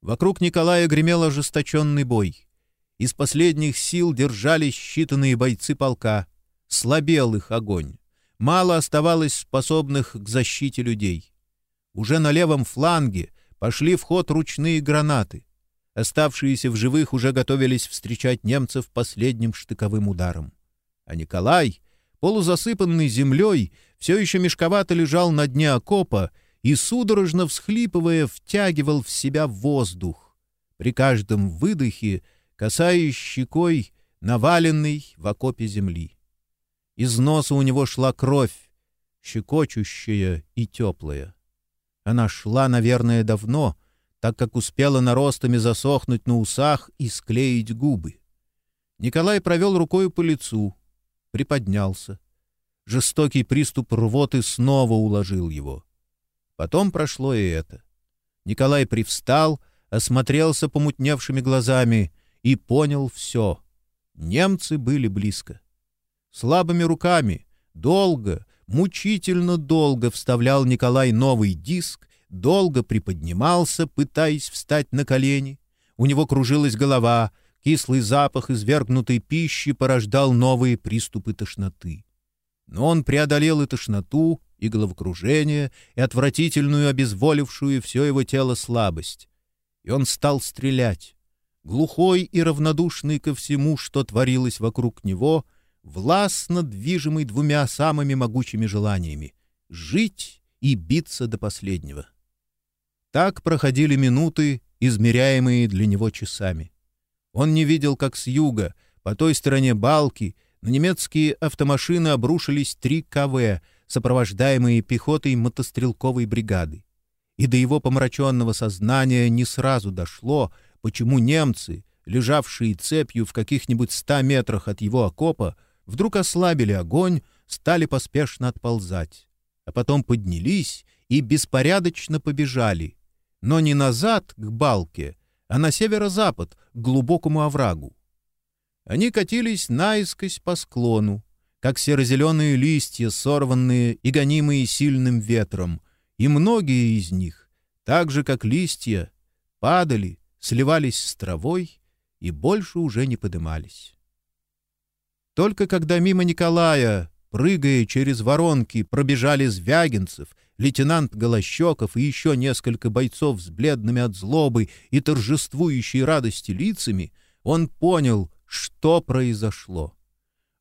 Вокруг Николая гремел ожесточенный бой. Из последних сил держались считанные бойцы полка. Слабел их огонь мало оставалось способных к защите людей. Уже на левом фланге, Пошли в ход ручные гранаты. Оставшиеся в живых уже готовились встречать немцев последним штыковым ударом. А Николай, полузасыпанный землей, все еще мешковато лежал на дне окопа и, судорожно всхлипывая, втягивал в себя воздух. При каждом выдохе, касаясь щекой наваленной в окопе земли. Из носа у него шла кровь, щекочущая и теплая. Она шла, наверное, давно, так как успела наростами засохнуть на усах и склеить губы. Николай провел рукой по лицу, приподнялся. Жестокий приступ рвоты снова уложил его. Потом прошло и это. Николай привстал, осмотрелся помутневшими глазами и понял все. Немцы были близко. Слабыми руками, долго, мучительно долго вставлял Николай новый диск, долго приподнимался, пытаясь встать на колени. У него кружилась голова, кислый запах извергнутой пищи порождал новые приступы тошноты. Но он преодолел и тошноту, и головокружение, и отвратительную, обезволившую все его тело слабость. И он стал стрелять. Глухой и равнодушный ко всему, что творилось вокруг него, властно движимый двумя самыми могучими желаниями — жить и биться до последнего. Так проходили минуты, измеряемые для него часами. Он не видел, как с юга, по той стороне балки, на немецкие автомашины обрушились три КВ, сопровождаемые пехотой мотострелковой бригады. И до его помраченного сознания не сразу дошло, почему немцы, лежавшие цепью в каких-нибудь ста метрах от его окопа, вдруг ослабили огонь, стали поспешно отползать, а потом поднялись и беспорядочно побежали, но не назад к балке, а на северо-запад, к глубокому оврагу. Они катились наискось по склону, как серо-зеленые листья, сорванные и гонимые сильным ветром, и многие из них, так же, как листья, падали, сливались с травой и больше уже не подымались. Только когда мимо Николая, прыгая через воронки, пробежали Звягинцев, лейтенант Голощеков и еще несколько бойцов с бледными от злобы и торжествующей радости лицами, он понял, что произошло.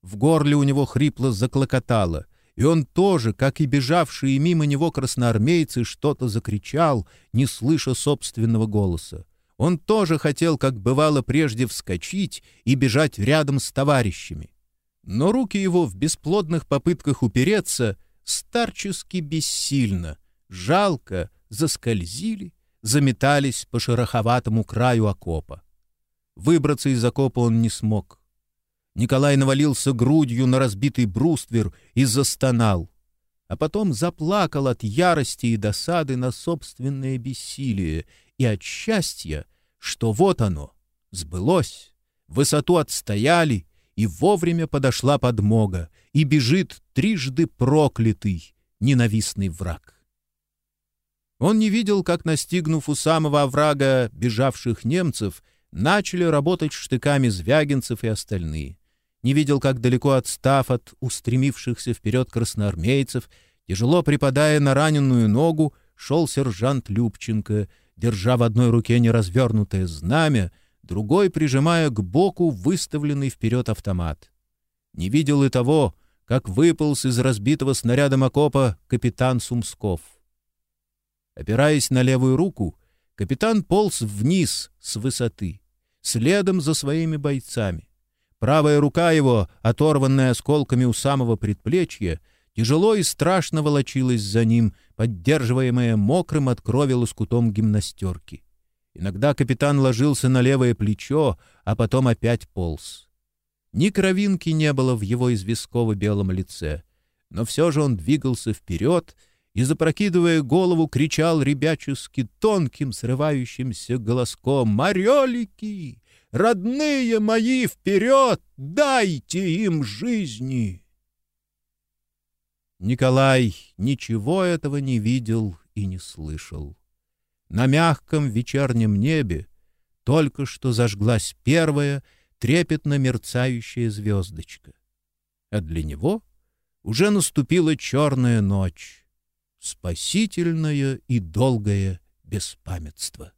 В горле у него хрипло заклокотало, и он тоже, как и бежавшие мимо него красноармейцы, что-то закричал, не слыша собственного голоса. Он тоже хотел, как бывало прежде, вскочить и бежать рядом с товарищами но руки его в бесплодных попытках упереться старчески бессильно, жалко заскользили, заметались по шероховатому краю окопа. Выбраться из окопа он не смог. Николай навалился грудью на разбитый бруствер и застонал, а потом заплакал от ярости и досады на собственное бессилие и от счастья, что вот оно, сбылось, высоту отстояли — и вовремя подошла подмога, и бежит трижды проклятый, ненавистный враг. Он не видел, как, настигнув у самого оврага бежавших немцев, начали работать штыками звягинцев и остальные. Не видел, как далеко отстав от устремившихся вперед красноармейцев, тяжело припадая на раненую ногу, шел сержант Любченко, держа в одной руке неразвернутое знамя, другой прижимая к боку выставленный вперед автомат. Не видел и того, как выполз из разбитого снарядом окопа капитан Сумсков. Опираясь на левую руку, капитан полз вниз с высоты, следом за своими бойцами. Правая рука его, оторванная осколками у самого предплечья, тяжело и страшно волочилась за ним, поддерживаемая мокрым от крови лоскутом гимнастерки. Иногда капитан ложился на левое плечо, а потом опять полз. Ни кровинки не было в его известково-белом лице, но все же он двигался вперед и, запрокидывая голову, кричал ребячески тонким, срывающимся голоском «Морелики! Родные мои, вперед! Дайте им жизни!» Николай ничего этого не видел и не слышал на мягком вечернем небе только что зажглась первая трепетно мерцающая звездочка. А для него уже наступила черная ночь, спасительная и долгая беспамятства.